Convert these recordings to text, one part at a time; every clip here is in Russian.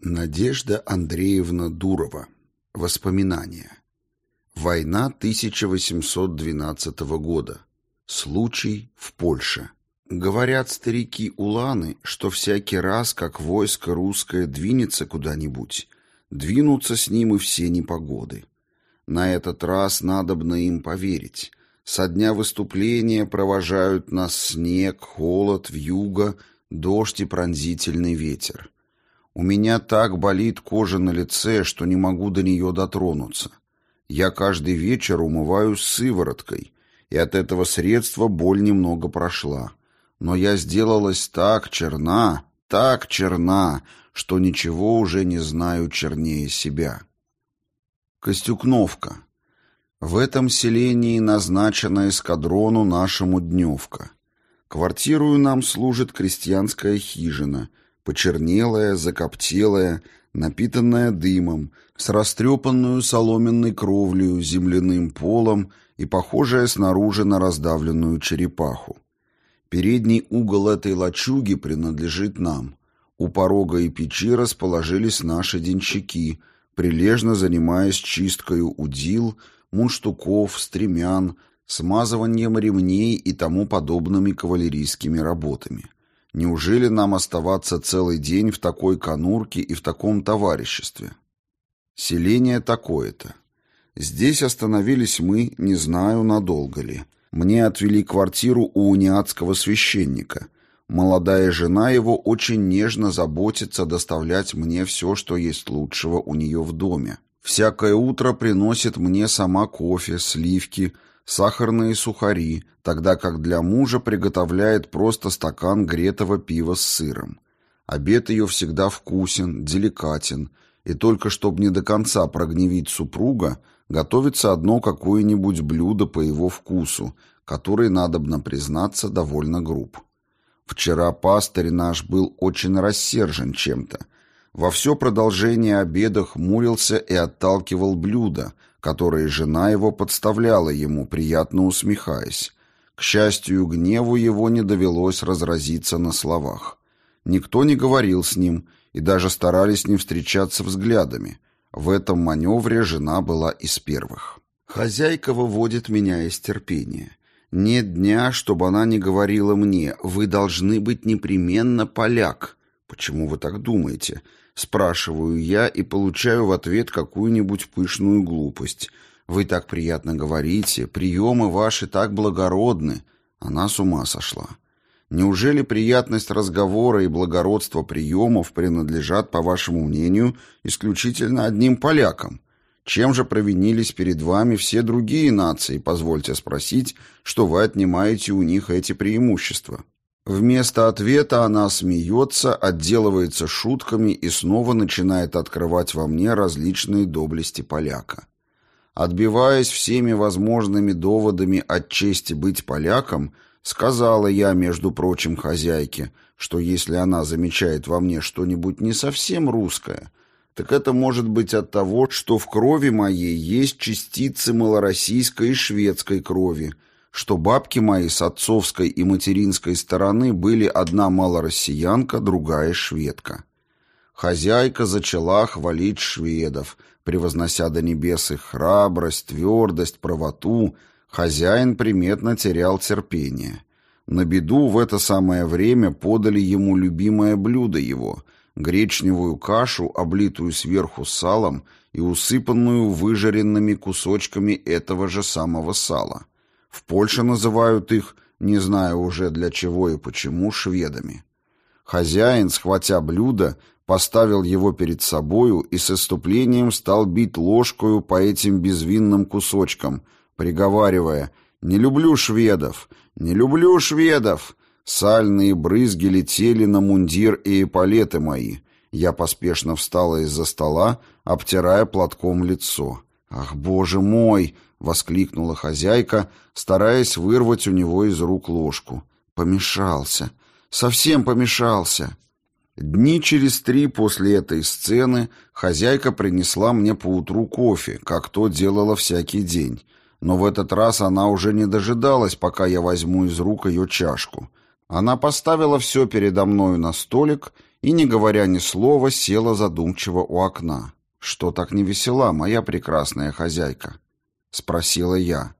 Надежда Андреевна Дурова. Воспоминания. Война 1812 года. Случай в Польше. Говорят старики Уланы, что всякий раз, как войско русское двинется куда-нибудь, двинутся с ним и все непогоды. На этот раз надобно им поверить. Со дня выступления провожают нас снег, холод, вьюга, дождь и пронзительный ветер. У меня так болит кожа на лице, что не могу до нее дотронуться. Я каждый вечер умываюсь сывороткой, и от этого средства боль немного прошла. Но я сделалась так черна, так черна, что ничего уже не знаю чернее себя. Костюкновка. В этом селении назначена эскадрону нашему дневка. Квартирую нам служит крестьянская хижина — почернелая, закоптелая, напитанная дымом, с растрепанную соломенной кровлею, земляным полом и похожая снаружи на раздавленную черепаху. Передний угол этой лачуги принадлежит нам. У порога и печи расположились наши денщики, прилежно занимаясь чисткой удил, мунштуков, стремян, смазыванием ремней и тому подобными кавалерийскими работами. Неужели нам оставаться целый день в такой конурке и в таком товариществе? Селение такое-то. Здесь остановились мы, не знаю, надолго ли. Мне отвели квартиру у униатского священника. Молодая жена его очень нежно заботится доставлять мне все, что есть лучшего у нее в доме. Всякое утро приносит мне сама кофе, сливки, сахарные сухари, тогда как для мужа приготовляет просто стакан гретого пива с сыром. Обед ее всегда вкусен, деликатен, и только чтобы не до конца прогневить супруга, готовится одно какое-нибудь блюдо по его вкусу, который, надобно признаться, довольно груб. Вчера пастырь наш был очень рассержен чем-то. Во все продолжение обеда хмурился и отталкивал блюда, которые жена его подставляла ему, приятно усмехаясь. К счастью, гневу его не довелось разразиться на словах. Никто не говорил с ним и даже старались не встречаться взглядами. В этом маневре жена была из первых. Хозяйка выводит меня из терпения. Нет дня, чтобы она не говорила мне, вы должны быть непременно поляк. Почему вы так думаете? Спрашиваю я и получаю в ответ какую-нибудь пышную глупость. Вы так приятно говорите, приемы ваши так благородны. Она с ума сошла. Неужели приятность разговора и благородство приемов принадлежат, по вашему мнению, исключительно одним полякам? Чем же провинились перед вами все другие нации, позвольте спросить, что вы отнимаете у них эти преимущества? Вместо ответа она смеется, отделывается шутками и снова начинает открывать во мне различные доблести поляка. Отбиваясь всеми возможными доводами от чести быть поляком, сказала я, между прочим, хозяйке, что если она замечает во мне что-нибудь не совсем русское, так это может быть от того, что в крови моей есть частицы малороссийской и шведской крови – что бабки мои с отцовской и материнской стороны были одна малороссиянка, другая шведка. Хозяйка зачала хвалить шведов, превознося до небес их храбрость, твердость, правоту, хозяин приметно терял терпение. На беду в это самое время подали ему любимое блюдо его — гречневую кашу, облитую сверху салом и усыпанную выжаренными кусочками этого же самого сала. В Польше называют их, не знаю уже для чего и почему, шведами. Хозяин, схватя блюдо, поставил его перед собою и с иступлением стал бить ложкою по этим безвинным кусочкам, приговаривая «Не люблю шведов! Не люблю шведов!» Сальные брызги летели на мундир и эполеты мои. Я поспешно встала из-за стола, обтирая платком лицо. «Ах, боже мой!» — воскликнула хозяйка, стараясь вырвать у него из рук ложку. «Помешался! Совсем помешался!» Дни через три после этой сцены хозяйка принесла мне поутру кофе, как то делала всякий день. Но в этот раз она уже не дожидалась, пока я возьму из рук ее чашку. Она поставила все передо мною на столик и, не говоря ни слова, села задумчиво у окна. «Что так не весела, моя прекрасная хозяйка?» — спросила я.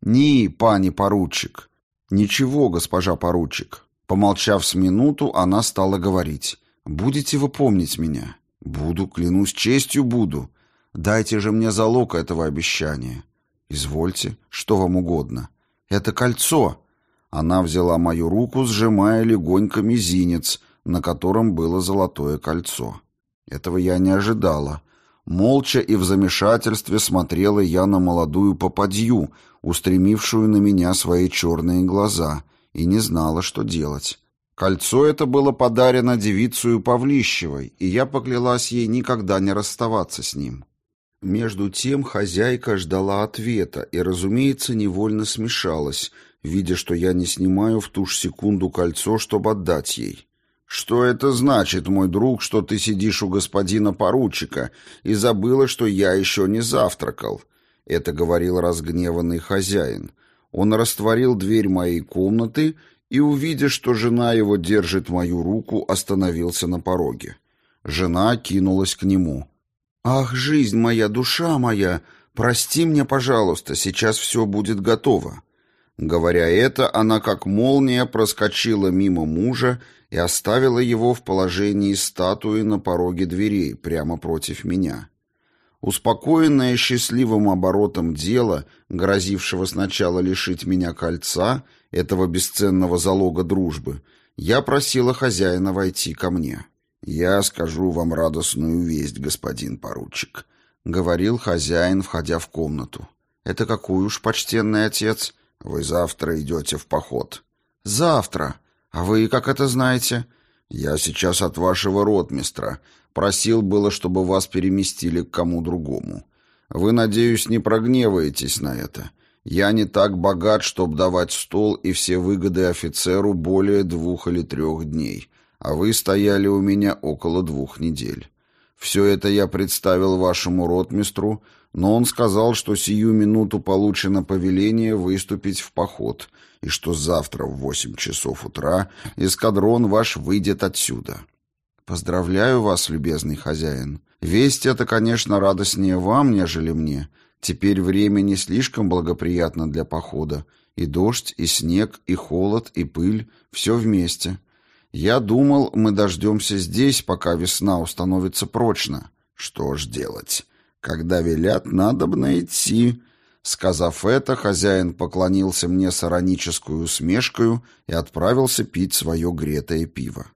«Ни, пани поручик». «Ничего, госпожа поручик». Помолчав с минуту, она стала говорить. «Будете вы помнить меня?» «Буду, клянусь честью буду. Дайте же мне залог этого обещания». «Извольте, что вам угодно». «Это кольцо». Она взяла мою руку, сжимая легонько мизинец, на котором было золотое кольцо. Этого я не ожидала. Молча и в замешательстве смотрела я на молодую попадью, устремившую на меня свои черные глаза, и не знала, что делать. Кольцо это было подарено девицею Павлищевой, и я поклялась ей никогда не расставаться с ним. Между тем хозяйка ждала ответа и, разумеется, невольно смешалась, видя, что я не снимаю в ту же секунду кольцо, чтобы отдать ей. «Что это значит, мой друг, что ты сидишь у господина поручика и забыла, что я еще не завтракал?» Это говорил разгневанный хозяин. Он растворил дверь моей комнаты и, увидя, что жена его держит мою руку, остановился на пороге. Жена кинулась к нему. «Ах, жизнь моя, душа моя, прости мне, пожалуйста, сейчас все будет готово». Говоря это, она как молния проскочила мимо мужа и оставила его в положении статуи на пороге дверей, прямо против меня. Успокоенная счастливым оборотом дела, грозившего сначала лишить меня кольца, этого бесценного залога дружбы, я просила хозяина войти ко мне. «Я скажу вам радостную весть, господин поручик», — говорил хозяин, входя в комнату. «Это какой уж, почтенный отец? Вы завтра идете в поход». «Завтра? «А вы как это знаете?» «Я сейчас от вашего ротмистра. Просил было, чтобы вас переместили к кому другому. Вы, надеюсь, не прогневаетесь на это. Я не так богат, чтобы давать стол и все выгоды офицеру более двух или трех дней, а вы стояли у меня около двух недель. Все это я представил вашему ротмистру, но он сказал, что сию минуту получено повеление выступить в поход, и что завтра в восемь часов утра эскадрон ваш выйдет отсюда. Поздравляю вас, любезный хозяин. Весть это, конечно, радостнее вам, нежели мне. Теперь время не слишком благоприятно для похода. И дождь, и снег, и холод, и пыль — все вместе. Я думал, мы дождемся здесь, пока весна установится прочно. Что ж делать? Когда велят, надо бы найти. Сказав это, хозяин поклонился мне с иронической усмешкой и отправился пить свое гретое пиво.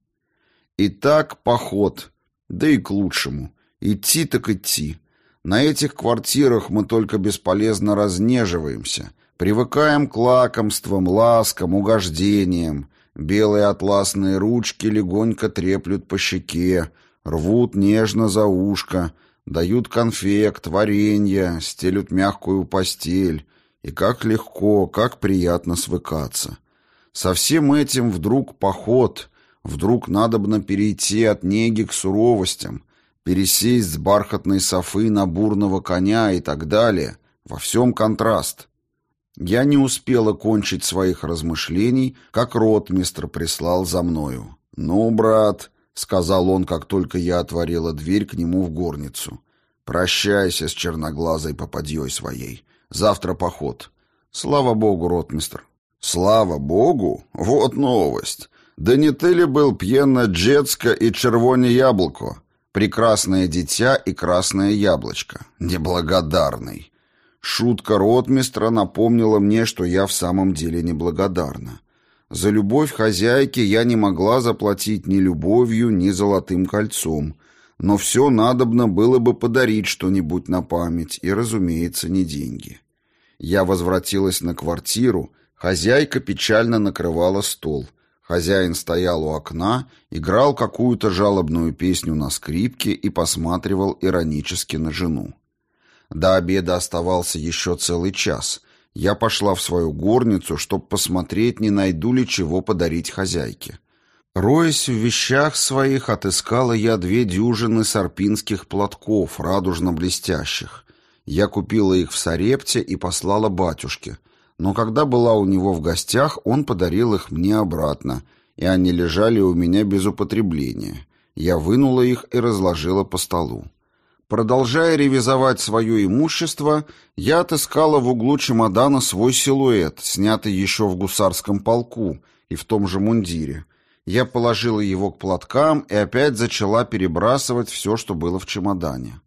Итак, поход. Да и к лучшему. Идти так идти. На этих квартирах мы только бесполезно разнеживаемся, привыкаем к лакомствам, ласкам, угождениям. Белые атласные ручки легонько треплют по щеке, рвут нежно за ушко — Дают конфект, варенье, стелют мягкую постель. И как легко, как приятно свыкаться. Со всем этим вдруг поход, вдруг надобно перейти от неги к суровостям, пересесть с бархатной софы на бурного коня и так далее. Во всем контраст. Я не успела кончить своих размышлений, как ротмистр прислал за мною. «Ну, брат», — сказал он, как только я отворила дверь к нему в горницу. «Прощайся с черноглазой попадьей своей. Завтра поход. Слава богу, ротмистр». «Слава богу? Вот новость. Да не ты ли был пьяно джетска и червоне яблоко? Прекрасное дитя и красное яблочко. Неблагодарный». Шутка ротмистра напомнила мне, что я в самом деле неблагодарна. За любовь хозяйки я не могла заплатить ни любовью, ни золотым кольцом, но все надобно было бы подарить что-нибудь на память, и, разумеется, не деньги. Я возвратилась на квартиру, хозяйка печально накрывала стол. Хозяин стоял у окна, играл какую-то жалобную песню на скрипке и посматривал иронически на жену. До обеда оставался еще целый час, я пошла в свою горницу, чтобы посмотреть, не найду ли чего подарить хозяйке. Роясь в вещах своих, отыскала я две дюжины сарпинских платков, радужно-блестящих. Я купила их в Сарепте и послала батюшке. Но когда была у него в гостях, он подарил их мне обратно, и они лежали у меня без употребления. Я вынула их и разложила по столу. Продолжая ревизовать свое имущество, я отыскала в углу чемодана свой силуэт, снятый еще в гусарском полку и в том же мундире. Я положила его к платкам и опять зачала перебрасывать все, что было в чемодане.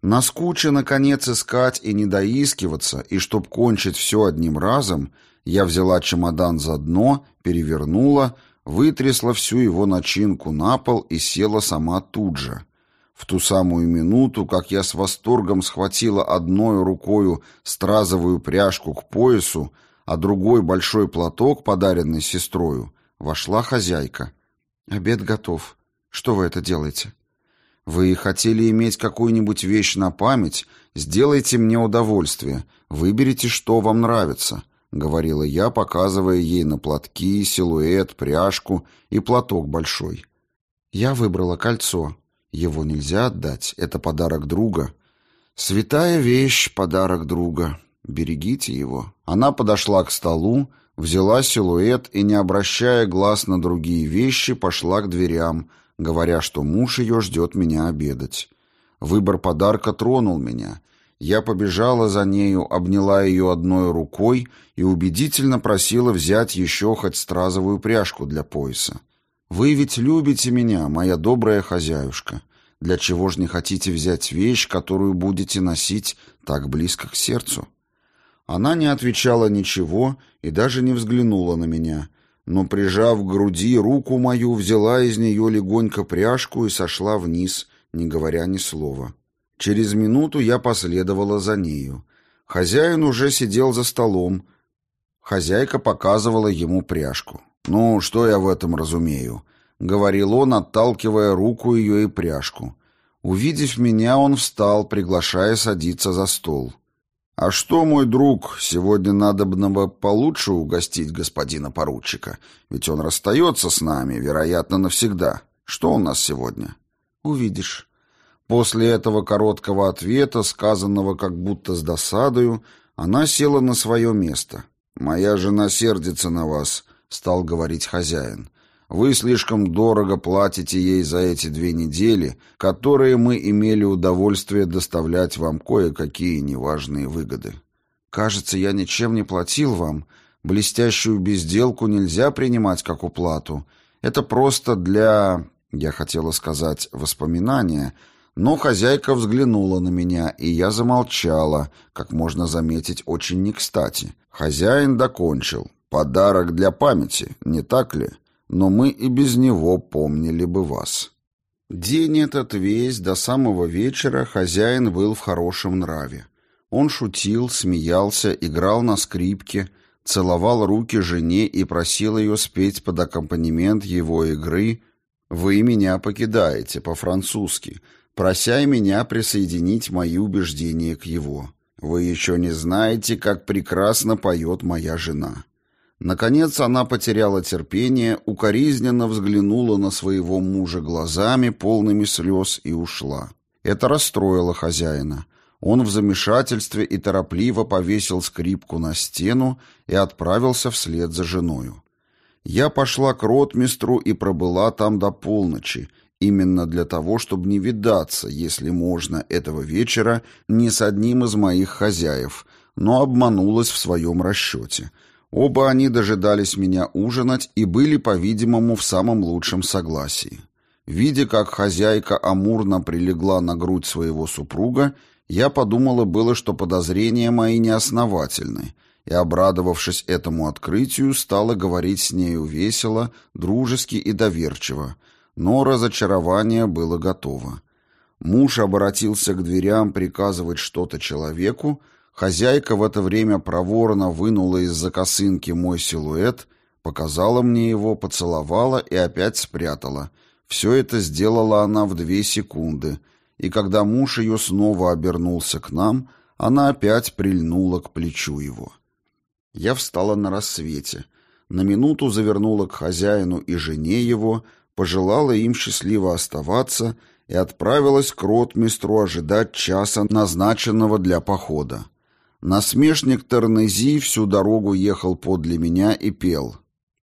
Наскуча, наконец, искать и не доискиваться, и чтоб кончить все одним разом, я взяла чемодан за дно, перевернула, вытрясла всю его начинку на пол и села сама тут же. В ту самую минуту, как я с восторгом схватила одной рукою стразовую пряжку к поясу, а другой большой платок, подаренный сестрою, вошла хозяйка. «Обед готов. Что вы это делаете?» Вы хотели иметь какую-нибудь вещь на память? Сделайте мне удовольствие. Выберите, что вам нравится, говорила я, показывая ей на платки, силуэт, пряжку и платок большой. Я выбрала кольцо. Его нельзя отдать, это подарок друга. Святая вещь, подарок друга. Берегите его. Она подошла к столу, взяла силуэт и, не обращая глаз на другие вещи, пошла к дверям, говоря, что муж ее ждет меня обедать. Выбор подарка тронул меня. Я побежала за нею, обняла ее одной рукой и убедительно просила взять еще хоть стразовую пряжку для пояса. «Вы ведь любите меня, моя добрая хозяюшка. Для чего же не хотите взять вещь, которую будете носить так близко к сердцу?» Она не отвечала ничего и даже не взглянула на меня, но, прижав к груди руку мою, взяла из нее легонько пряжку и сошла вниз, не говоря ни слова. Через минуту я последовала за нею. Хозяин уже сидел за столом. Хозяйка показывала ему пряжку. «Ну, что я в этом разумею?» — говорил он, отталкивая руку ее и пряжку. Увидев меня, он встал, приглашая садиться за стол. «А что, мой друг, сегодня надо бы получше угостить господина поручика, ведь он расстается с нами, вероятно, навсегда. Что у нас сегодня?» «Увидишь». После этого короткого ответа, сказанного как будто с досадою, она села на свое место. «Моя жена сердится на вас», — стал говорить хозяин. Вы слишком дорого платите ей за эти две недели, которые мы имели удовольствие доставлять вам кое-какие неважные выгоды. Кажется, я ничем не платил вам. Блестящую безделку нельзя принимать как уплату. Это просто для, я хотела сказать, воспоминания, но хозяйка взглянула на меня, и я замолчала, как можно заметить, очень не кстати. Хозяин докончил. Подарок для памяти, не так ли? но мы и без него помнили бы вас. День этот весь до самого вечера хозяин был в хорошем нраве. Он шутил, смеялся, играл на скрипке, целовал руки жене и просил ее спеть под аккомпанемент его игры «Вы меня покидаете» по-французски, прося меня присоединить мои убеждения к его. «Вы еще не знаете, как прекрасно поет моя жена». Наконец она потеряла терпение, укоризненно взглянула на своего мужа глазами, полными слез, и ушла. Это расстроило хозяина. Он в замешательстве и торопливо повесил скрипку на стену и отправился вслед за женою. Я пошла к ротмистру и пробыла там до полночи, именно для того, чтобы не видаться, если можно, этого вечера ни с одним из моих хозяев, но обманулась в своем расчете — Оба они дожидались меня ужинать и были, по-видимому, в самом лучшем согласии. Видя, как хозяйка амурно прилегла на грудь своего супруга, я подумала было, что подозрения мои неосновательны, и, обрадовавшись этому открытию, стала говорить с нею весело, дружески и доверчиво, но разочарование было готово. Муж обратился к дверям приказывать что-то человеку, Хозяйка в это время проворно вынула из-за косынки мой силуэт, показала мне его, поцеловала и опять спрятала. Все это сделала она в две секунды, и когда муж ее снова обернулся к нам, она опять прильнула к плечу его. Я встала на рассвете, на минуту завернула к хозяину и жене его, пожелала им счастливо оставаться и отправилась к ротмистру ожидать часа, назначенного для похода. Насмешник Тернези всю дорогу ехал подле меня и пел.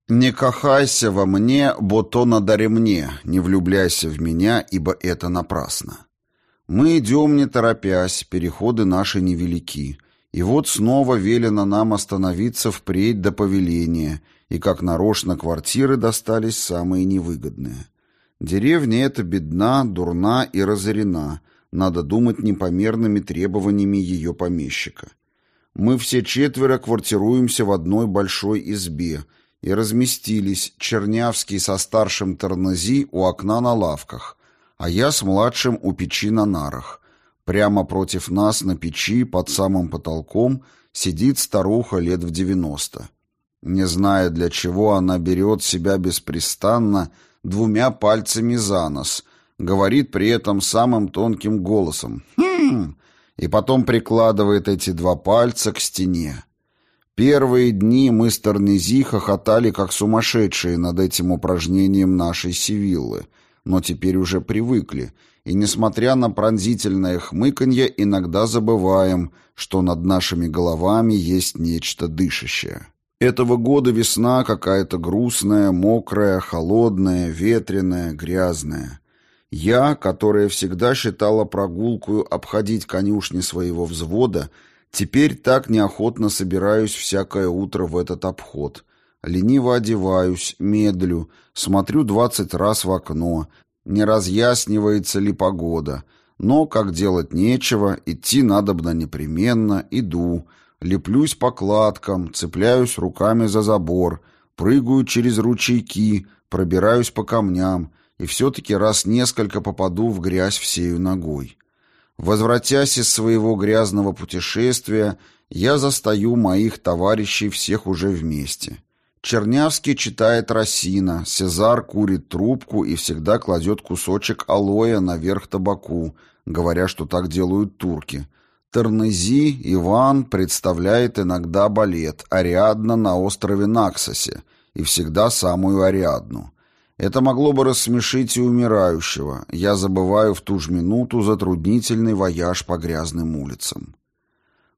«Не кахайся во мне, бо то надаре мне, не влюбляйся в меня, ибо это напрасно». Мы идем не торопясь, переходы наши невелики, и вот снова велено нам остановиться впредь до повеления, и как нарочно квартиры достались самые невыгодные. Деревня эта бедна, дурна и разорена, надо думать непомерными требованиями ее помещика. Мы все четверо квартируемся в одной большой избе и разместились, Чернявский со старшим Тарнази у окна на лавках, а я с младшим у печи на нарах. Прямо против нас на печи под самым потолком сидит старуха лет в девяносто. Не зная, для чего она берет себя беспрестанно двумя пальцами за нос, говорит при этом самым тонким голосом «Хм!» И потом прикладывает эти два пальца к стене. Первые дни мы с Торнези хохотали как сумасшедшие над этим упражнением нашей Сивиллы, но теперь уже привыкли, и, несмотря на пронзительное хмыканье, иногда забываем, что над нашими головами есть нечто дышащее. Этого года весна какая-то грустная, мокрая, холодная, ветреная, грязная. Я, которая всегда считала прогулкую обходить конюшни своего взвода, теперь так неохотно собираюсь всякое утро в этот обход. Лениво одеваюсь, медлю, смотрю двадцать раз в окно, не разъяснивается ли погода. Но, как делать нечего, идти надобно непременно, иду, леплюсь по кладкам, цепляюсь руками за забор, прыгаю через ручейки, пробираюсь по камням, и все-таки раз несколько попаду в грязь всею ногой. Возвратясь из своего грязного путешествия, я застаю моих товарищей всех уже вместе. Чернявский читает Росина, Сезар курит трубку и всегда кладет кусочек алоэ наверх табаку, говоря, что так делают турки. Тернези Иван представляет иногда балет «Ариадна на острове Наксосе» и всегда самую Ариадну. Это могло бы рассмешить и умирающего. Я забываю в ту же минуту затруднительный вояж по грязным улицам.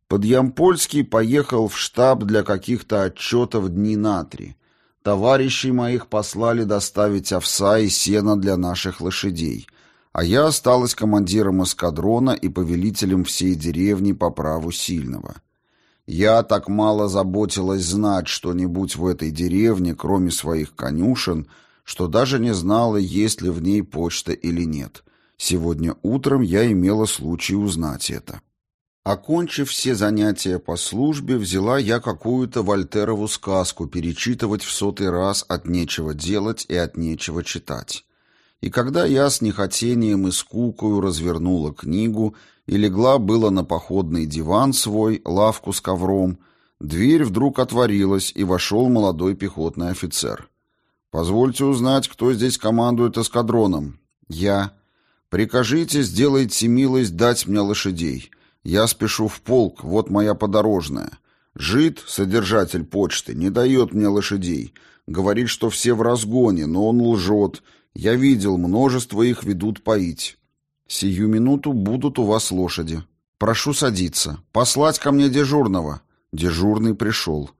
Подъямпольский поехал в штаб для каких-то отчетов дни на три. Товарищей моих послали доставить овса и сена для наших лошадей, а я осталась командиром эскадрона и повелителем всей деревни по праву сильного. Я так мало заботилась знать что-нибудь в этой деревне, кроме своих конюшен, что даже не знала, есть ли в ней почта или нет. Сегодня утром я имела случай узнать это. Окончив все занятия по службе, взяла я какую-то Вольтерову сказку перечитывать в сотый раз от нечего делать и от нечего читать. И когда я с нехотением и скукою развернула книгу и легла было на походный диван свой, лавку с ковром, дверь вдруг отворилась, и вошел молодой пехотный офицер. «Позвольте узнать, кто здесь командует эскадроном?» «Я». «Прикажите, сделайте милость дать мне лошадей. Я спешу в полк, вот моя подорожная. Жид, содержатель почты, не дает мне лошадей. Говорит, что все в разгоне, но он лжет. Я видел, множество их ведут поить. Сию минуту будут у вас лошади. Прошу садиться. Послать ко мне дежурного». Дежурный пришел.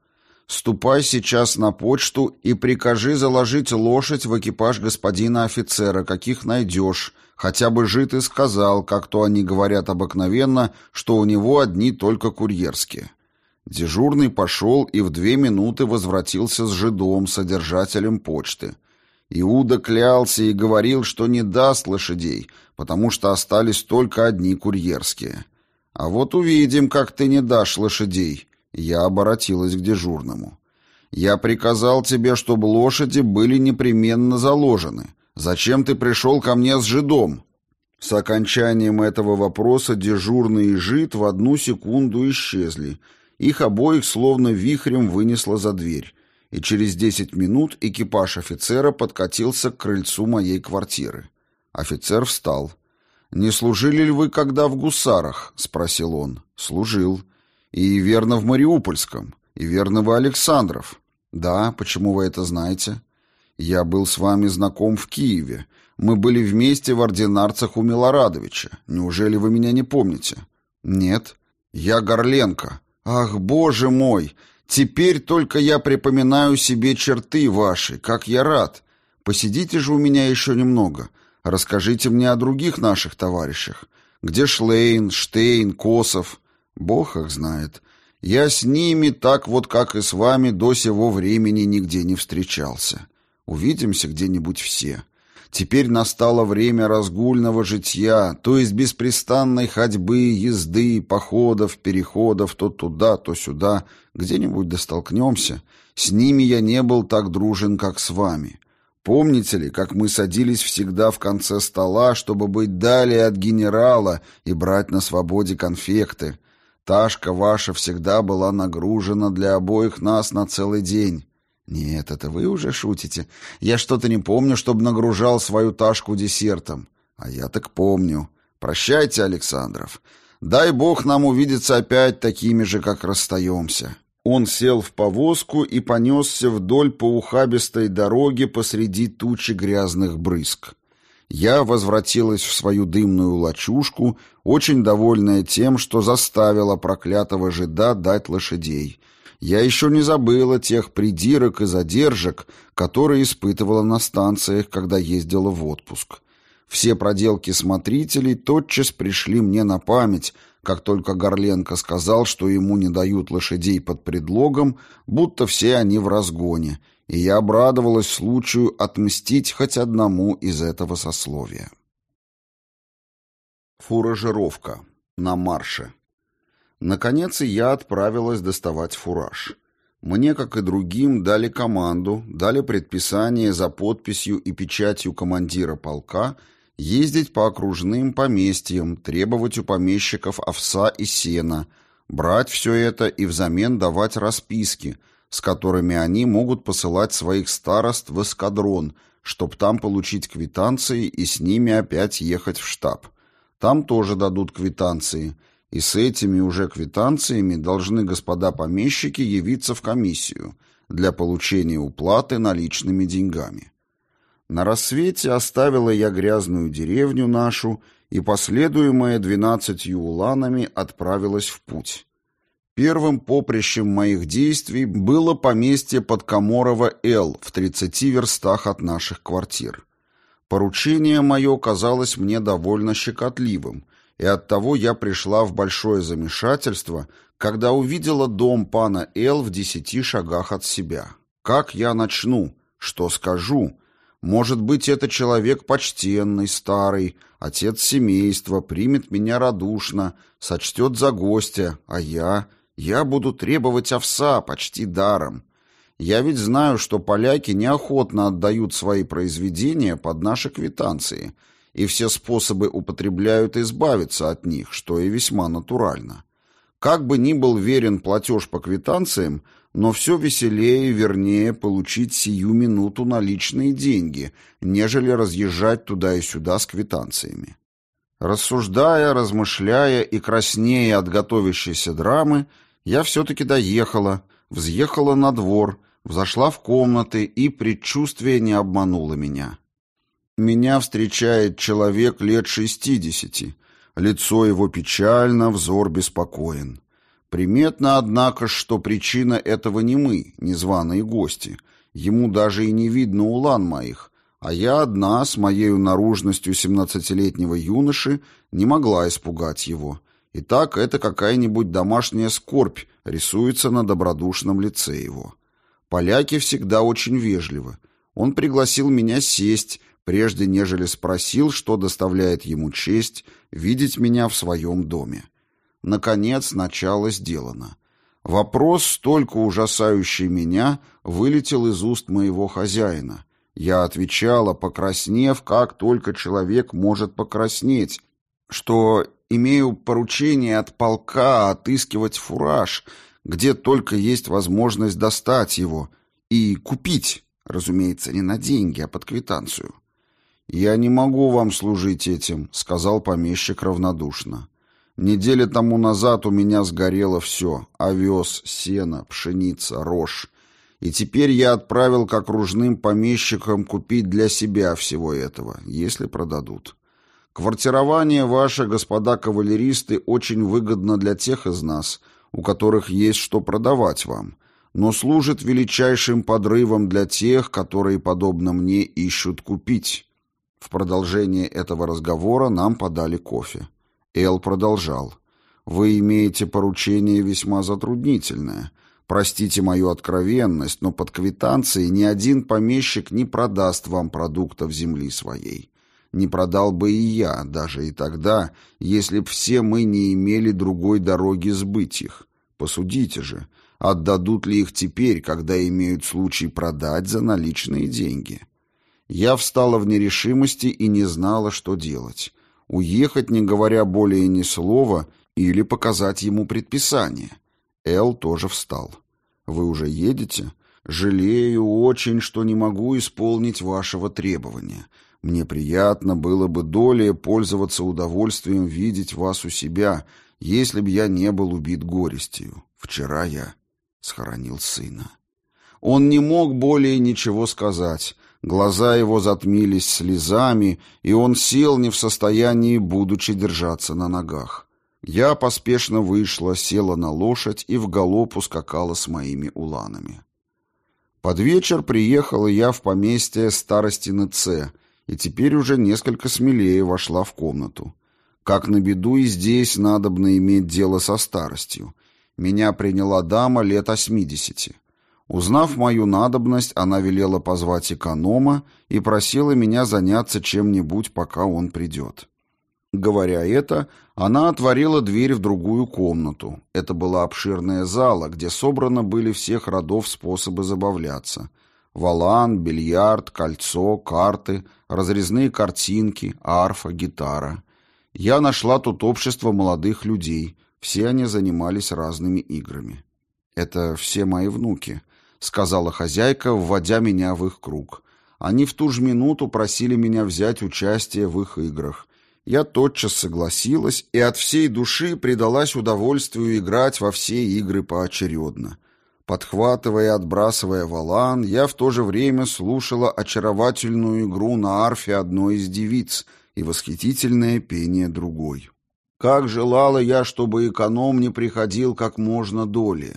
Ступай сейчас на почту и прикажи заложить лошадь в экипаж господина офицера, каких найдешь. Хотя бы жид и сказал, как то они говорят обыкновенно, что у него одни только курьерские. Дежурный пошел и в две минуты возвратился с жидом, содержателем почты. Иуда клялся и говорил, что не даст лошадей, потому что остались только одни курьерские. А вот увидим, как ты не дашь лошадей. Я обратилась к дежурному. «Я приказал тебе, чтобы лошади были непременно заложены. Зачем ты пришел ко мне с жидом?» С окончанием этого вопроса дежурный и жид в одну секунду исчезли. Их обоих словно вихрем вынесло за дверь. И через десять минут экипаж офицера подкатился к крыльцу моей квартиры. Офицер встал. «Не служили ли вы когда в гусарах?» — спросил он. «Служил». И верно в Мариупольском, и верно в Александров. Да, почему вы это знаете? Я был с вами знаком в Киеве. Мы были вместе в ординарцах у Милорадовича. Неужели вы меня не помните? Нет. Я Горленко. Ах, боже мой! Теперь только я припоминаю себе черты ваши, как я рад. Посидите же у меня еще немного. Расскажите мне о других наших товарищах. Где Шлейн, Штейн, Косов? Бог их знает. Я с ними, так вот как и с вами, до сего времени нигде не встречался. Увидимся где-нибудь все. Теперь настало время разгульного житья, то есть беспрестанной ходьбы, езды, походов, переходов то туда, то сюда. Где-нибудь достолкнемся. С ними я не был так дружен, как с вами. Помните ли, как мы садились всегда в конце стола, чтобы быть далее от генерала и брать на свободе конфекты? Ташка ваша всегда была нагружена для обоих нас на целый день. «Нет, это вы уже шутите. Я что-то не помню, чтобы нагружал свою ташку десертом. А я так помню. Прощайте, Александров. Дай бог нам увидеться опять такими же, как расстаемся». Он сел в повозку и понесся вдоль по ухабистой дороге посреди тучи грязных брызг. Я возвратилась в свою дымную лачушку, очень довольная тем, что заставила проклятого жида дать лошадей — я еще не забыла тех придирок и задержек, которые испытывала на станциях, когда ездила в отпуск. Все проделки смотрителей тотчас пришли мне на память, как только Горленко сказал, что ему не дают лошадей под предлогом, будто все они в разгоне, и я обрадовалась случаю отмстить хоть одному из этого сословия. Фуражировка. На марше. Наконец я отправилась доставать фураж. Мне, как и другим, дали команду, дали предписание за подписью и печатью командира полка ездить по окружным поместьям, требовать у помещиков овса и сена, брать все это и взамен давать расписки, с которыми они могут посылать своих старост в эскадрон, чтоб там получить квитанции и с ними опять ехать в штаб. Там тоже дадут квитанции – и с этими уже квитанциями должны господа помещики явиться в комиссию для получения уплаты наличными деньгами. На рассвете оставила я грязную деревню нашу и, последуемая двенадцатью уланами, отправилась в путь. Первым поприщем моих действий было поместье Подкоморова-Л в тридцати верстах от наших квартир. Поручение мое казалось мне довольно щекотливым — и оттого я пришла в большое замешательство, когда увидела дом пана Эл в десяти шагах от себя. Как я начну? Что скажу? Может быть, это человек почтенный, старый, отец семейства, примет меня радушно, сочтет за гостя, а я... Я буду требовать овса почти даром. Я ведь знаю, что поляки неохотно отдают свои произведения под наши квитанции — и все способы употребляют избавиться от них, что и весьма натурально. Как бы ни был верен платеж по квитанциям, но все веселее и вернее получить сию минуту наличные деньги, нежели разъезжать туда и сюда с квитанциями. Рассуждая, размышляя и краснея от готовящейся драмы, я все-таки доехала, взъехала на двор, взошла в комнаты, и предчувствие не обмануло меня. Меня встречает человек лет шестидесяти. Лицо его печально, взор беспокоен. Приметно, однако, что причина этого не мы, незваные гости. Ему даже и не видно улан моих, а я одна с моею наружностью семнадцатилетнего юноши не могла испугать его. Итак, это какая-нибудь домашняя скорбь рисуется на добродушном лице его. Поляки всегда очень вежливы. Он пригласил меня сесть, прежде нежели спросил, что доставляет ему честь видеть меня в своем доме. Наконец, начало сделано. Вопрос, столько ужасающий меня, вылетел из уст моего хозяина. Я отвечала, покраснев, как только человек может покраснеть, что имею поручение от полка отыскивать фураж, где только есть возможность достать его и купить, разумеется, не на деньги, а под квитанцию. «Я не могу вам служить этим», — сказал помещик равнодушно. «Недели тому назад у меня сгорело все — овес, сено, пшеница, рожь. И теперь я отправил к окружным помещикам купить для себя всего этого, если продадут. Квартирование ваше, господа кавалеристы, очень выгодно для тех из нас, у которых есть что продавать вам. но служит величайшим подрывом для тех, которые, подобно мне, ищут купить. В продолжение этого разговора нам подали кофе. Эл продолжал. «Вы имеете поручение весьма затруднительное. Простите мою откровенность, но под квитанцией ни один помещик не продаст вам продуктов земли своей. Не продал бы и я, даже и тогда, если б все мы не имели другой дороги сбыть их. Посудите же, отдадут ли их теперь, когда имеют случай продать за наличные деньги? Я встала в нерешимости и не знала, что делать. Уехать, не говоря более ни слова, или показать ему предписание. Эл тоже встал. «Вы уже едете? Жалею очень, что не могу исполнить вашего требования. Мне приятно было бы долее пользоваться удовольствием видеть вас у себя, если б я не был убит горестью. Вчера я схоронил сына. Он не мог более ничего сказать. Глаза его затмились слезами, и он сел не в состоянии, будучи держаться на ногах. Я поспешно вышла, села на лошадь и в галоп ускакала с моими уланами. Под вечер приехала я в поместье старостины Ц, и теперь уже несколько смелее вошла в комнату. Как на беду и здесь надобно иметь дело со старостью. Меня приняла дама лет осьмидесяти. Узнав мою надобность, она велела позвать эконома и просила меня заняться чем-нибудь, пока он придет. Говоря это, она отворила дверь в другую комнату. Это была обширная зала, где собраны были всех родов способы забавляться. Валан, бильярд, кольцо, карты, разрезные картинки, арфа, гитара. Я нашла тут общество молодых людей. Все они занимались разными играми. «Это все мои внуки», — сказала хозяйка, вводя меня в их круг. Они в ту же минуту просили меня взять участие в их играх. Я тотчас согласилась и от всей души предалась удовольствию играть во все игры поочередно. Подхватывая и отбрасывая валан, я в то же время слушала очаровательную игру на арфе одной из девиц — и восхитительное пение другой. Как желала я, чтобы эконом не приходил как можно долее.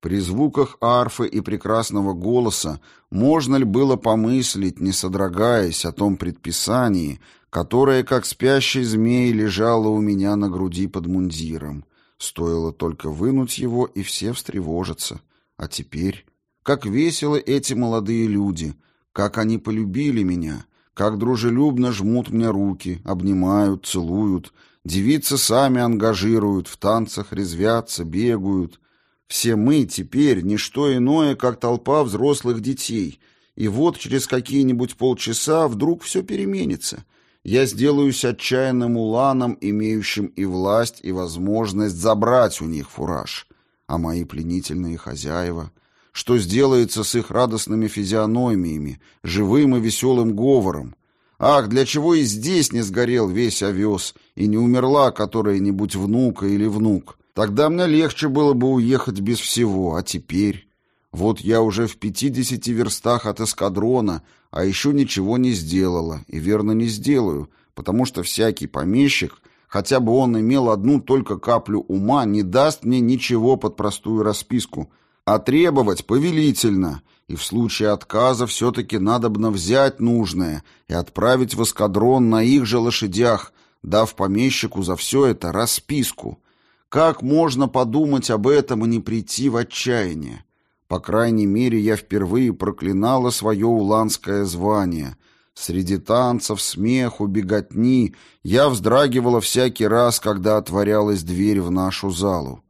При звуках арфы и прекрасного голоса можно ли было помыслить, не содрогаясь о том предписании, которое, как спящий змей, лежало у меня на груди под мундиром. Стоило только вынуть его, и все встревожатся. А теперь, как весело эти молодые люди, как они полюбили меня, как дружелюбно жмут мне руки, обнимают, целуют, девицы сами ангажируют, в танцах резвятся, бегают. Все мы теперь не что иное, как толпа взрослых детей. И вот через какие-нибудь полчаса вдруг все переменится. Я сделаюсь отчаянным уланом, имеющим и власть, и возможность забрать у них фураж. А мои пленительные хозяева что сделается с их радостными физиономиями, живым и веселым говором. Ах, для чего и здесь не сгорел весь овес, и не умерла которая-нибудь внука или внук? Тогда мне легче было бы уехать без всего, а теперь... Вот я уже в пятидесяти верстах от эскадрона, а еще ничего не сделала, и верно не сделаю, потому что всякий помещик, хотя бы он имел одну только каплю ума, не даст мне ничего под простую расписку, а требовать повелительно, и в случае отказа все-таки надобно взять нужное и отправить в эскадрон на их же лошадях, дав помещику за все это расписку. Как можно подумать об этом и не прийти в отчаяние? По крайней мере, я впервые проклинала свое уланское звание. Среди танцев, смеху, беготни я вздрагивала всякий раз, когда отворялась дверь в нашу залу.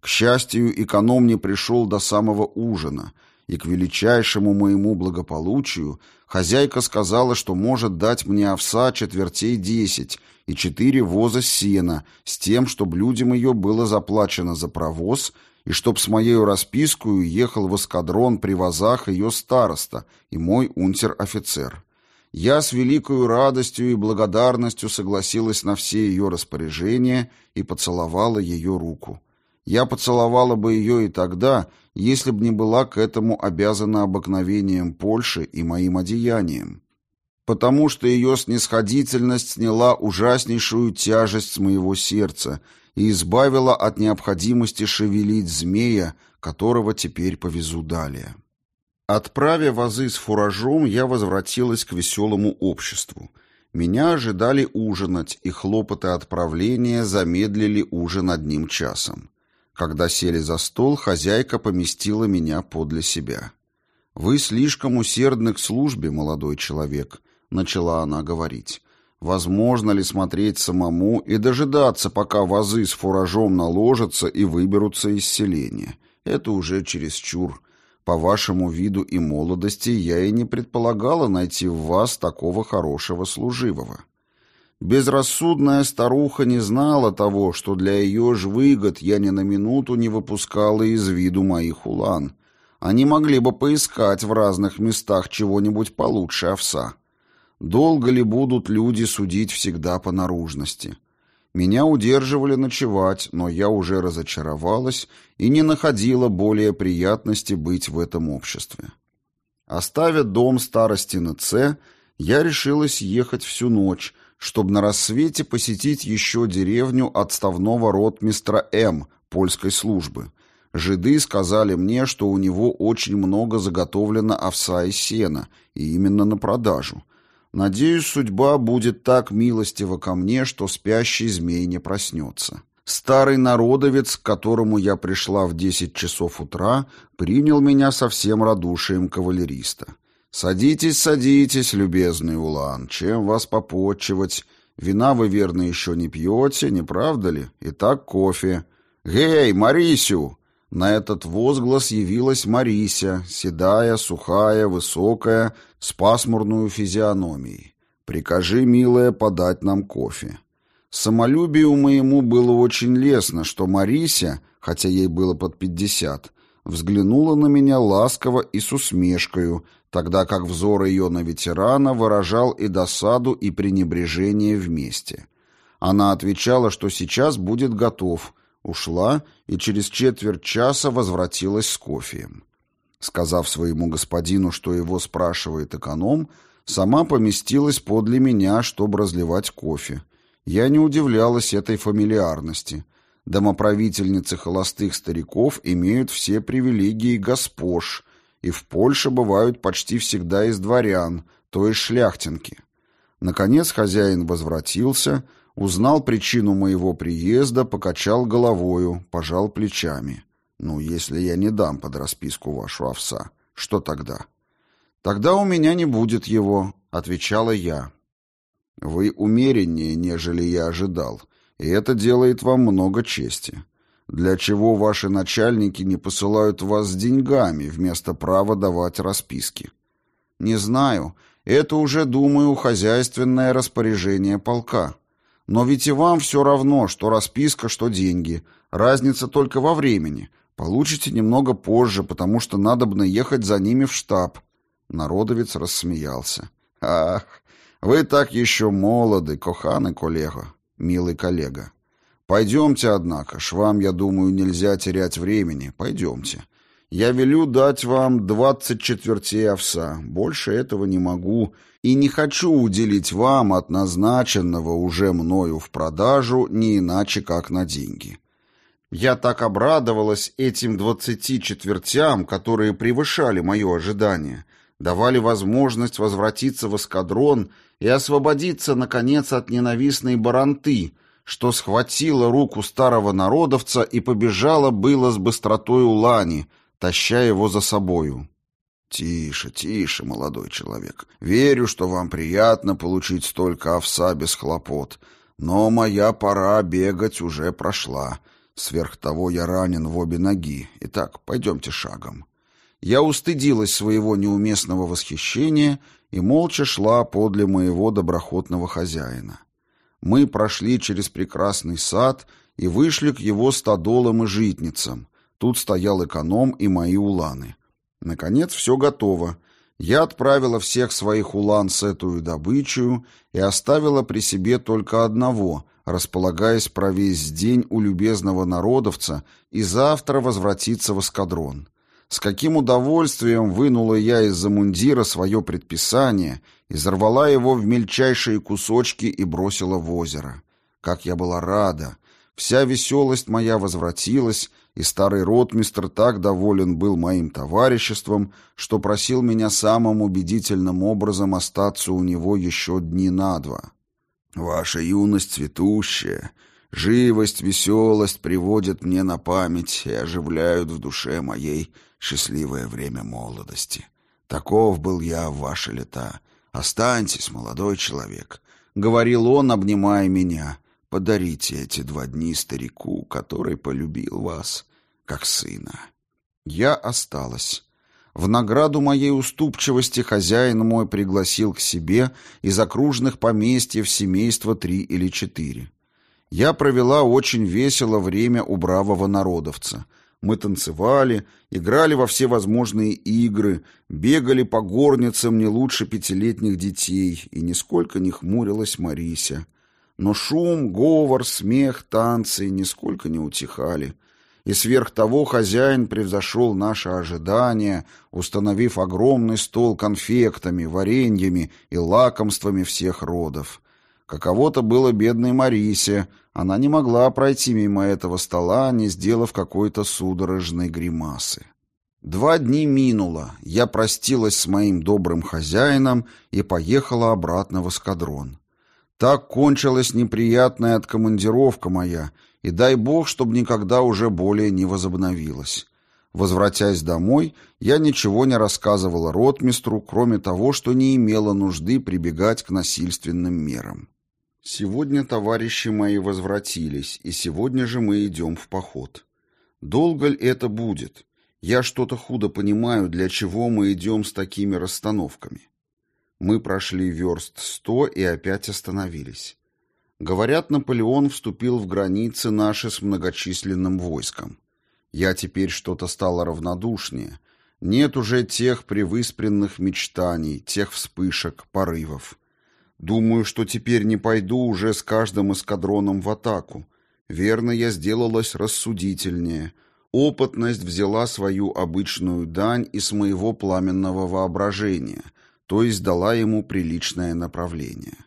К счастью, эконом не пришел до самого ужина, и к величайшему моему благополучию хозяйка сказала, что может дать мне овса четвертей десять и четыре воза сена, с тем, чтобы людям ее было заплачено за провоз, и чтоб с моей распискою ехал в эскадрон при возах ее староста и мой унтер-офицер. Я с великою радостью и благодарностью согласилась на все ее распоряжения и поцеловала ее руку. Я поцеловала бы ее и тогда, если б не была к этому обязана обыкновением Польши и моим одеянием. потому что ее снисходительность сняла ужаснейшую тяжесть с моего сердца и избавила от необходимости шевелить змея, которого теперь повезу далее. Отправив вазы с фуражом, я возвратилась к веселому обществу. Меня ожидали ужинать, и хлопоты отправления замедлили ужин одним часом. Когда сели за стол, хозяйка поместила меня подле себя. «Вы слишком усердны к службе, молодой человек», — начала она говорить. «Возможно ли смотреть самому и дожидаться, пока вазы с фуражом наложатся и выберутся из селения? Это уже чересчур. По вашему виду и молодости я и не предполагала найти в вас такого хорошего служивого». Безрассудная старуха не знала того, что для ее ж выгод я ни на минуту не выпускала из виду моих улан. Они могли бы поискать в разных местах чего-нибудь получше овса. Долго ли будут люди судить всегда по наружности? Меня удерживали ночевать, но я уже разочаровалась и не находила более приятности быть в этом обществе. Оставив дом старостины Ц, я решилась ехать всю ночь, чтобы на рассвете посетить еще деревню отставного ротмистра М. польской службы. Жиды сказали мне, что у него очень много заготовлено овса и сена, и именно на продажу. Надеюсь, судьба будет так милостива ко мне, что спящий змей не проснется. Старый народовец, к которому я пришла в десять часов утра, принял меня со всем радушием кавалериста. «Садитесь, садитесь, любезный Улан, чем вас попотчевать? Вина вы, верно, еще не пьете, не правда ли? Итак, кофе. Гей, Марисю!» На этот возглас явилась Марися, седая, сухая, высокая, с пасмурную физиономией. «Прикажи, милая, подать нам кофе». Самолюбию моему было очень лестно, что Марися, хотя ей было под пятьдесят, взглянула на меня ласково и с усмешкою, тогда как взор ее на ветерана выражал и досаду, и пренебрежение вместе. Она отвечала, что сейчас будет готов, ушла и через четверть часа возвратилась с кофеем. Сказав своему господину, что его спрашивает эконом, сама поместилась подле меня, чтобы разливать кофе. Я не удивлялась этой фамильярности. Домоправительницы холостых стариков имеют все привилегии госпож, и в Польше бывают почти всегда из дворян, то есть шляхтинки. Наконец хозяин возвратился, узнал причину моего приезда, покачал головою, пожал плечами. «Ну, если я не дам под расписку вашу овса, что тогда?» «Тогда у меня не будет его», — отвечала я. «Вы умереннее, нежели я ожидал, и это делает вам много чести. Для чего ваши начальники не посылают вас с деньгами вместо права давать расписки? Не знаю. Это уже, думаю, хозяйственное распоряжение полка. Но ведь и вам все равно, что расписка, что деньги. Разница только во времени. Получите немного позже, потому что надо бы наехать за ними в штаб. Народовец рассмеялся. Ах, вы так еще молоды, коханый коллега, милый коллега. Пойдемте, однако, ж вам, я думаю, нельзя терять времени. Пойдемте. Я велю дать вам двадцать четвертей овса. Больше этого не могу и не хочу уделить вам от назначенного уже мною в продажу не иначе, как на деньги. Я так обрадовалась этим двадцати четвертям, которые превышали мое ожидание, давали возможность возвратиться в эскадрон и освободиться, наконец, от ненавистной баранты, что схватила руку старого народовца и побежала было с быстротой Улани, таща его за собою. «Тише, тише, молодой человек. Верю, что вам приятно получить столько овса без хлопот, но моя пора бегать уже прошла. Сверх того я ранен в обе ноги. Итак, пойдемте шагом». Я устыдилась своего неуместного восхищения и молча шла подле моего доброхотного хозяина. Мы прошли через прекрасный сад и вышли к его стадолам и житницам. Тут стоял эконом и мои уланы. Наконец все готово. Я отправила всех своих улан с эту добычу и оставила при себе только одного, располагаясь провесь день у любезного народовца и завтра возвратиться в эскадрон. С каким удовольствием вынула я из-за мундира свое предписание, изорвала его в мельчайшие кусочки и бросила в озеро. Как я была рада! Вся веселость моя возвратилась, и старый ротмистр так доволен был моим товариществом, что просил меня самым убедительным образом остаться у него еще дни на два. «Ваша юность цветущая, живость, веселость приводят мне на память и оживляют в душе моей счастливое время молодости. Таков был я в ваши лета. Останьтесь, молодой человек, — говорил он, обнимая меня. Подарите эти два дни старику, который полюбил вас, как сына. Я осталась. В награду моей уступчивости хозяин мой пригласил к себе из окружных поместьев семейства три или четыре. Я провела очень весело время у бравого народовца — мы танцевали, играли во все возможные игры, бегали по горницам не лучше пятилетних детей, и нисколько не хмурилась Марися. Но шум, говор, смех, танцы нисколько не утихали. И сверх того хозяин превзошел наши ожидания, установив огромный стол конфектами, вареньями и лакомствами всех родов. Каково-то было бедной Марисе, она не могла пройти мимо этого стола, не сделав какой-то судорожной гримасы. Два дни минуло, я простилась с моим добрым хозяином и поехала обратно в эскадрон. Так кончилась неприятная откомандировка моя, и дай бог, чтобы никогда уже более не возобновилась. Возвратясь домой, я ничего не рассказывала ротмистру, кроме того, что не имела нужды прибегать к насильственным мерам. Сегодня товарищи мои возвратились, и сегодня же мы идем в поход. Долго ли это будет? Я что-то худо понимаю, для чего мы идем с такими расстановками. Мы прошли верст сто и опять остановились. Говорят, Наполеон вступил в границы наши с многочисленным войском. Я теперь что-то стало равнодушнее. Нет уже тех превыспренных мечтаний, тех вспышек, порывов. Думаю, что теперь не пойду уже с каждым эскадроном в атаку. Верно, я сделалась рассудительнее. Опытность взяла свою обычную дань из моего пламенного воображения, то есть дала ему приличное направление.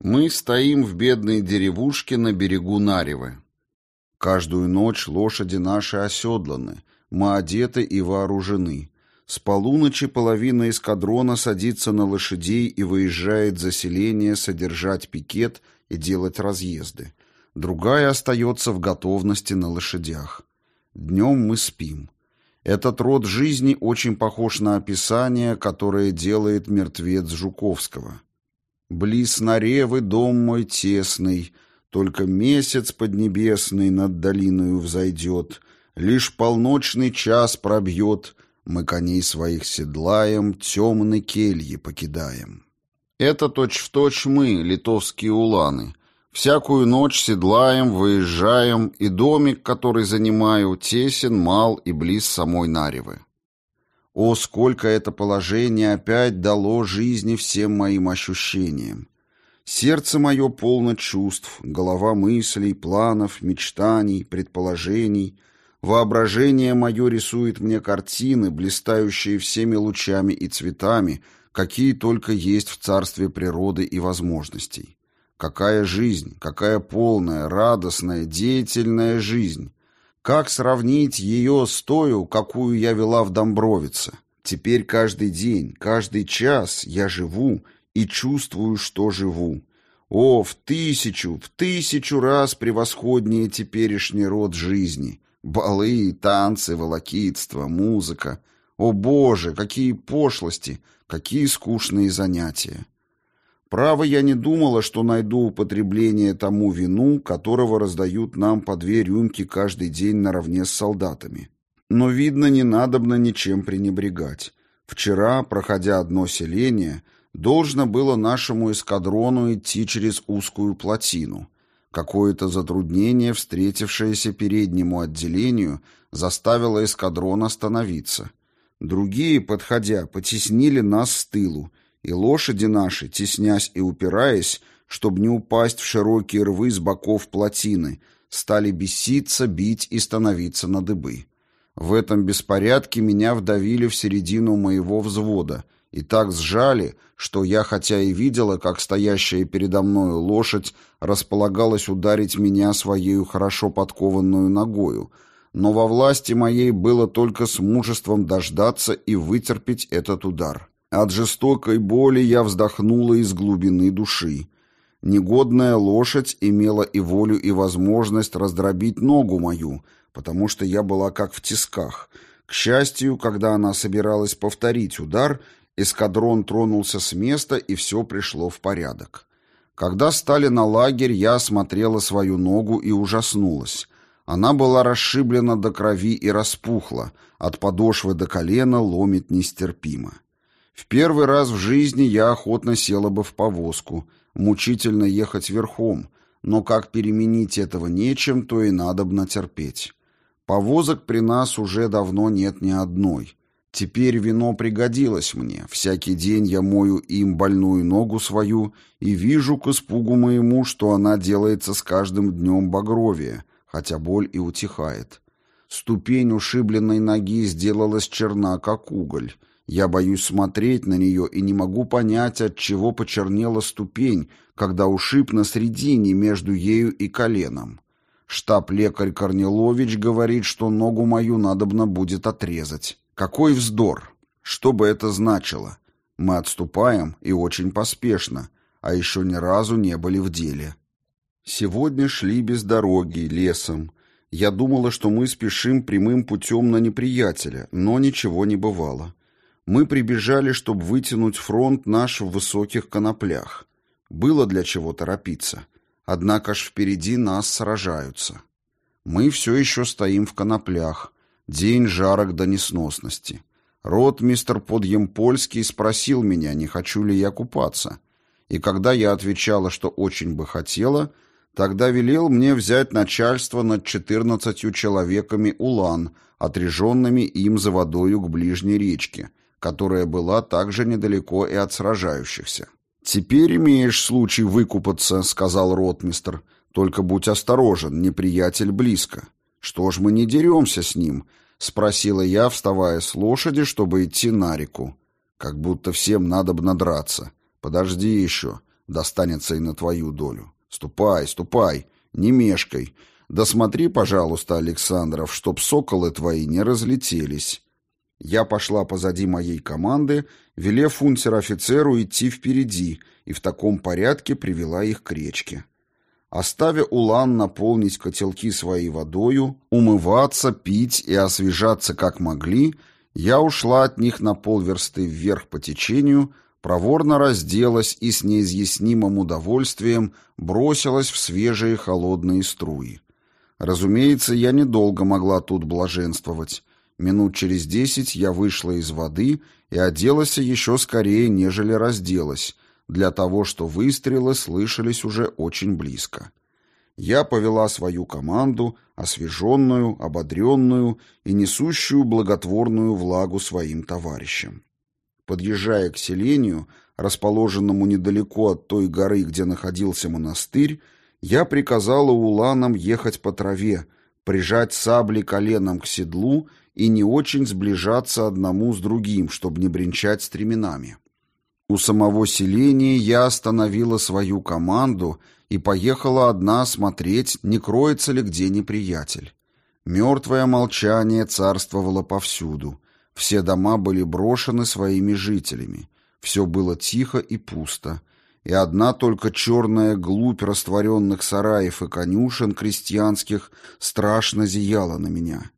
Мы стоим в бедной деревушке на берегу Наревы. Каждую ночь лошади наши оседланы, мы одеты и вооружены. С полуночи половина эскадрона садится на лошадей и выезжает за селение содержать пикет и делать разъезды. Другая остается в готовности на лошадях. Днем мы спим. Этот род жизни очень похож на описание, которое делает мертвец Жуковского. «Близ Наревы дом мой тесный, только месяц поднебесный над долиною взойдет, лишь полночный час пробьет, мы коней своих седлаем, темные кельи покидаем. Это точь-в-точь точь мы, литовские уланы. Всякую ночь седлаем, выезжаем, и домик, который занимаю, тесен, мал и близ самой Наревы. О, сколько это положение опять дало жизни всем моим ощущениям. Сердце мое полно чувств, голова мыслей, планов, мечтаний, предположений — Воображение мое рисует мне картины, блистающие всеми лучами и цветами, какие только есть в царстве природы и возможностей. Какая жизнь, какая полная, радостная, деятельная жизнь. Как сравнить ее с той, какую я вела в Домбровице? Теперь каждый день, каждый час я живу и чувствую, что живу. О, в тысячу, в тысячу раз превосходнее теперешний род жизни — Балы, танцы, волокитство, музыка. О боже, какие пошлости, какие скучные занятия. Право, я не думала, что найду употребление тому вину, которого раздают нам по две рюмки каждый день наравне с солдатами. Но, видно, не надобно ничем пренебрегать. Вчера, проходя одно селение, должно было нашему эскадрону идти через узкую плотину — Какое-то затруднение, встретившееся переднему отделению, заставило эскадрон остановиться. Другие, подходя, потеснили нас с тылу, и лошади наши, теснясь и упираясь, чтобы не упасть в широкие рвы с боков плотины, стали беситься, бить и становиться на дыбы. В этом беспорядке меня вдавили в середину моего взвода и так сжали, что я, хотя и видела, как стоящая передо мною лошадь располагалась ударить меня своей хорошо подкованную ногою, но во власти моей было только с мужеством дождаться и вытерпеть этот удар. От жестокой боли я вздохнула из глубины души. Негодная лошадь имела и волю, и возможность раздробить ногу мою, потому что я была как в тисках. К счастью, когда она собиралась повторить удар, эскадрон тронулся с места, и все пришло в порядок. Когда стали на лагерь, я осмотрела свою ногу и ужаснулась. Она была расшиблена до крови и распухла, от подошвы до колена ломит нестерпимо. В первый раз в жизни я охотно села бы в повозку — Мучительно ехать верхом, но как переменить этого нечем, то и надобно терпеть. Повозок при нас уже давно нет ни одной. Теперь вино пригодилось мне. Всякий день я мою им больную ногу свою и вижу к испугу моему, что она делается с каждым днем багровее, хотя боль и утихает. Ступень ушибленной ноги сделалась черна, как уголь, я боюсь смотреть на нее и не могу понять, от чего почернела ступень, когда ушиб на средине между ею и коленом. Штаб-лекарь Корнилович говорит, что ногу мою надобно будет отрезать. Какой вздор! Что бы это значило? Мы отступаем, и очень поспешно, а еще ни разу не были в деле. Сегодня шли без дороги, лесом. Я думала, что мы спешим прямым путем на неприятеля, но ничего не бывало. Мы прибежали, чтобы вытянуть фронт наш в высоких коноплях. Было для чего торопиться. Однако ж впереди нас сражаются. Мы все еще стоим в коноплях. День жарок до несносности. Рот мистер Подъемпольский спросил меня, не хочу ли я купаться. И когда я отвечала, что очень бы хотела, тогда велел мне взять начальство над четырнадцатью человеками улан, отреженными им за водою к ближней речке, которая была также недалеко и от сражающихся. «Теперь имеешь случай выкупаться», — сказал ротмистр. «Только будь осторожен, неприятель близко». «Что ж мы не деремся с ним?» — спросила я, вставая с лошади, чтобы идти на реку. «Как будто всем надо бы надраться. Подожди еще, достанется и на твою долю. Ступай, ступай, не мешкай. Да смотри, пожалуйста, Александров, чтоб соколы твои не разлетелись». Я пошла позади моей команды, велев унтер-офицеру идти впереди, и в таком порядке привела их к речке. Оставя улан наполнить котелки своей водою, умываться, пить и освежаться как могли, я ушла от них на полверсты вверх по течению, проворно разделась и с неизъяснимым удовольствием бросилась в свежие холодные струи. Разумеется, я недолго могла тут блаженствовать. Минут через десять я вышла из воды и оделась еще скорее, нежели разделась, для того, что выстрелы слышались уже очень близко. Я повела свою команду, освеженную, ободренную и несущую благотворную влагу своим товарищам. Подъезжая к селению, расположенному недалеко от той горы, где находился монастырь, я приказала уланам ехать по траве, прижать сабли коленом к седлу и не очень сближаться одному с другим, чтобы не бренчать стременами. У самого селения я остановила свою команду и поехала одна смотреть, не кроется ли где неприятель. Мертвое молчание царствовало повсюду. Все дома были брошены своими жителями. Все было тихо и пусто. И одна только черная глубь растворенных сараев и конюшен крестьянских страшно зияла на меня.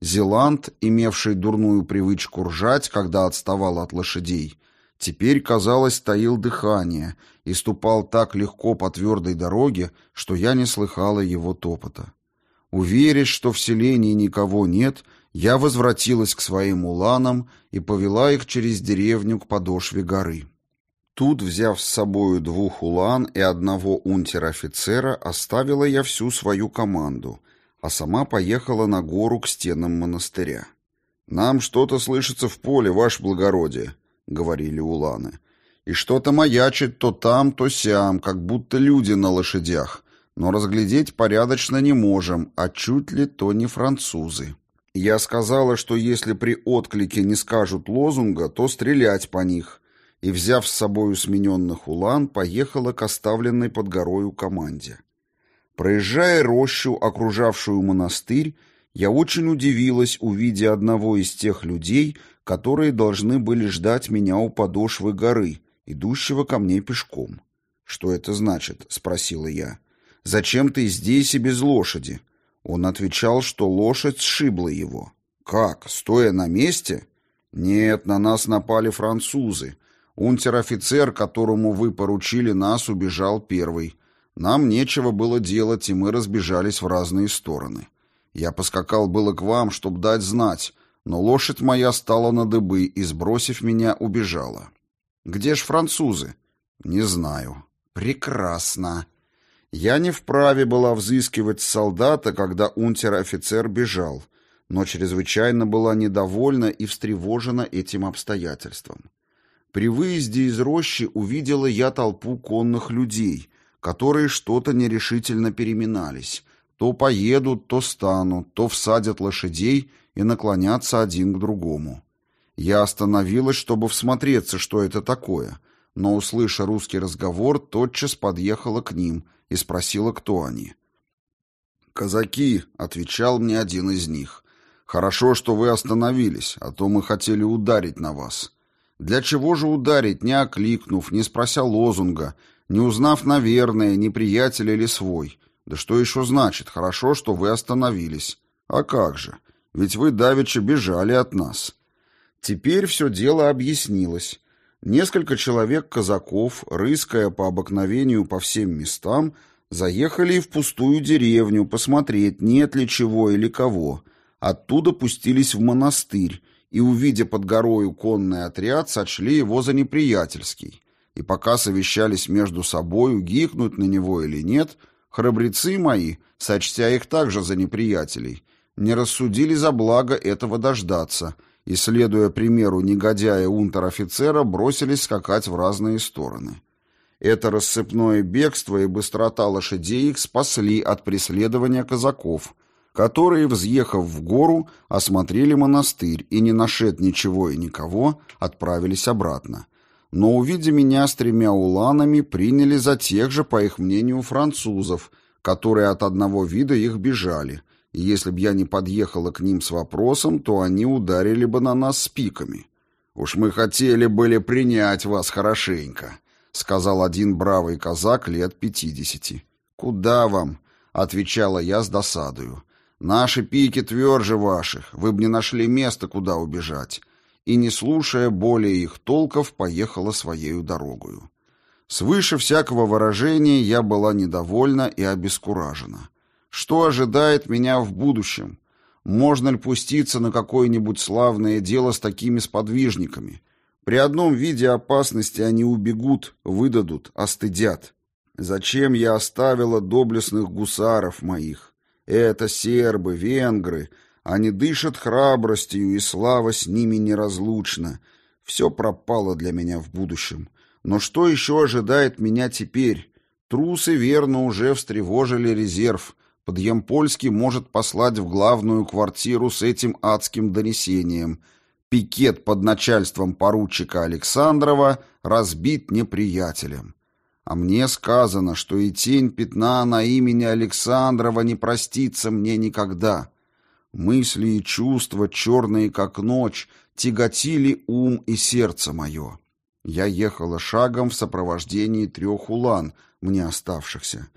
Зеланд, имевший дурную привычку ржать, когда отставал от лошадей, теперь, казалось, таил дыхание и ступал так легко по твердой дороге, что я не слыхала его топота. Уверясь, что в селении никого нет, я возвратилась к своим уланам и повела их через деревню к подошве горы. Тут, взяв с собою двух улан и одного унтер-офицера, оставила я всю свою команду — а сама поехала на гору к стенам монастыря. «Нам что-то слышится в поле, ваше благородие», — говорили уланы. «И что-то маячит то там, то сям, как будто люди на лошадях, но разглядеть порядочно не можем, а чуть ли то не французы». Я сказала, что если при отклике не скажут лозунга, то стрелять по них, и, взяв с собою смененных улан, поехала к оставленной под горою команде. Проезжая рощу, окружавшую монастырь, я очень удивилась, увидя одного из тех людей, которые должны были ждать меня у подошвы горы, идущего ко мне пешком. «Что это значит?» — спросила я. «Зачем ты здесь и без лошади?» Он отвечал, что лошадь сшибла его. «Как? Стоя на месте?» «Нет, на нас напали французы. Унтер-офицер, которому вы поручили нас, убежал первый. Нам нечего было делать, и мы разбежались в разные стороны. Я поскакал было к вам, чтобы дать знать, но лошадь моя стала на дыбы и, сбросив меня, убежала. Где ж французы? Не знаю. Прекрасно. Я не вправе была взыскивать солдата, когда унтер-офицер бежал, но чрезвычайно была недовольна и встревожена этим обстоятельством. При выезде из рощи увидела я толпу конных людей, которые что-то нерешительно переминались, то поедут, то станут, то всадят лошадей и наклонятся один к другому. Я остановилась, чтобы всмотреться, что это такое, но, услыша русский разговор, тотчас подъехала к ним и спросила, кто они. «Казаки», — отвечал мне один из них, — «хорошо, что вы остановились, а то мы хотели ударить на вас». Для чего же ударить, не окликнув, не спрося лозунга, не узнав, наверное, не приятель или свой? Да что еще значит? Хорошо, что вы остановились. А как же? Ведь вы давеча бежали от нас. Теперь все дело объяснилось. Несколько человек-казаков, рыская по обыкновению по всем местам, заехали в пустую деревню посмотреть, нет ли чего или кого. Оттуда пустились в монастырь и, увидя под горою конный отряд, сочли его за неприятельский. И пока совещались между собою, гикнуть на него или нет, храбрецы мои, сочтя их также за неприятелей, не рассудили за благо этого дождаться и, следуя примеру негодяя унтер-офицера, бросились скакать в разные стороны. Это рассыпное бегство и быстрота лошадей их спасли от преследования казаков — которые, взъехав в гору, осмотрели монастырь и, не нашед ничего и никого, отправились обратно. Но, увидя меня с тремя уланами, приняли за тех же, по их мнению, французов, которые от одного вида их бежали, и если б я не подъехала к ним с вопросом, то они ударили бы на нас с пиками. «Уж мы хотели были принять вас хорошенько», — сказал один бравый казак лет пятидесяти. «Куда вам?» — отвечала я с досадою. Наши пики тверже ваших, вы б не нашли места, куда убежать. И, не слушая более их толков, поехала своею дорогою. Свыше всякого выражения я была недовольна и обескуражена. Что ожидает меня в будущем? Можно ли пуститься на какое-нибудь славное дело с такими сподвижниками? При одном виде опасности они убегут, выдадут, остыдят. Зачем я оставила доблестных гусаров моих? Это сербы, венгры. Они дышат храбростью, и слава с ними неразлучна. Все пропало для меня в будущем. Но что еще ожидает меня теперь? Трусы, верно, уже встревожили резерв. Подъемпольский может послать в главную квартиру с этим адским донесением. Пикет под начальством поручика Александрова разбит неприятелем. А мне сказано, что и тень пятна на имени Александрова не простится мне никогда. Мысли и чувства, черные как ночь, тяготили ум и сердце мое. Я ехала шагом в сопровождении трех улан, мне оставшихся.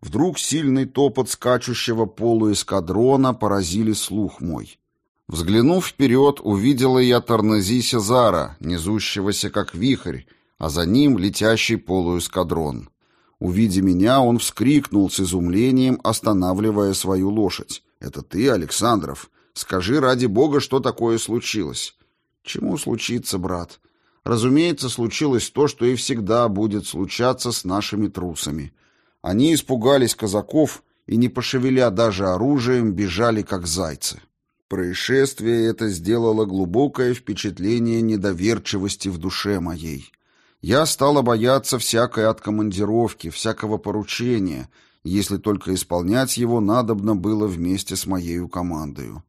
Вдруг сильный топот скачущего полуэскадрона поразили слух мой. Взглянув вперед, увидела я Тарнази Сезара, несущегося как вихрь, а за ним летящий полуэскадрон. Увидя меня, он вскрикнул с изумлением, останавливая свою лошадь. «Это ты, Александров? Скажи, ради бога, что такое случилось?» «Чему случится, брат?» «Разумеется, случилось то, что и всегда будет случаться с нашими трусами. Они испугались казаков и, не пошевеля даже оружием, бежали, как зайцы». Происшествие это сделало глубокое впечатление недоверчивости в душе моей. Я стала бояться всякой откомандировки, всякого поручения, если только исполнять его надобно было вместе с моею командою.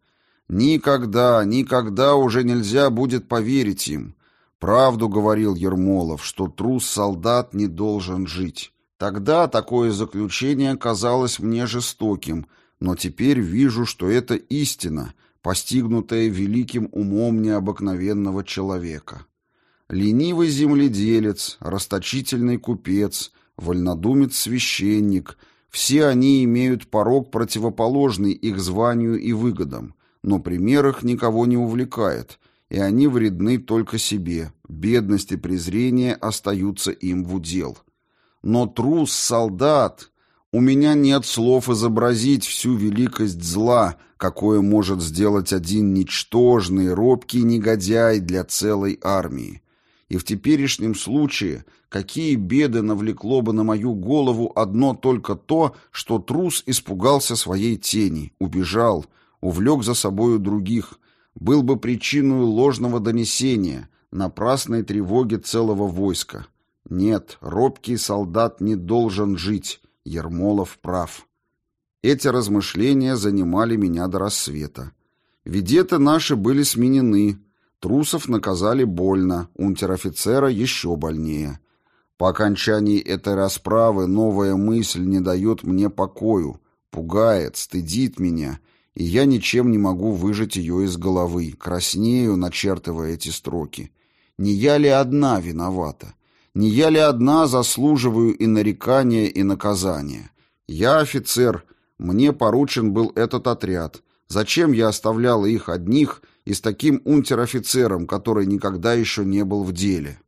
Никогда, никогда уже нельзя будет поверить им. Правду говорил Ермолов, что трус-солдат не должен жить. Тогда такое заключение казалось мне жестоким, но теперь вижу, что это истина, постигнутая великим умом необыкновенного человека. Ленивый земледелец, расточительный купец, вольнодумец-священник — все они имеют порог противоположный их званию и выгодам, но пример их никого не увлекает, и они вредны только себе, бедность и презрение остаются им в удел. Но трус, солдат, у меня нет слов изобразить всю великость зла, какое может сделать один ничтожный, робкий негодяй для целой армии. И в теперешнем случае какие беды навлекло бы на мою голову одно только то, что трус испугался своей тени, убежал, увлек за собою других, был бы причиной ложного донесения, напрасной тревоги целого войска. Нет, робкий солдат не должен жить, Ермолов прав. Эти размышления занимали меня до рассвета. Ведеты наши были сменены, трусов наказали больно, унтер-офицера еще больнее. По окончании этой расправы новая мысль не дает мне покою, пугает, стыдит меня — и я ничем не могу выжать ее из головы, краснею, начертывая эти строки. Не я ли одна виновата? Не я ли одна заслуживаю и нарекания, и наказания? Я офицер, мне поручен был этот отряд. Зачем я оставляла их одних и с таким унтер-офицером, который никогда еще не был в деле?»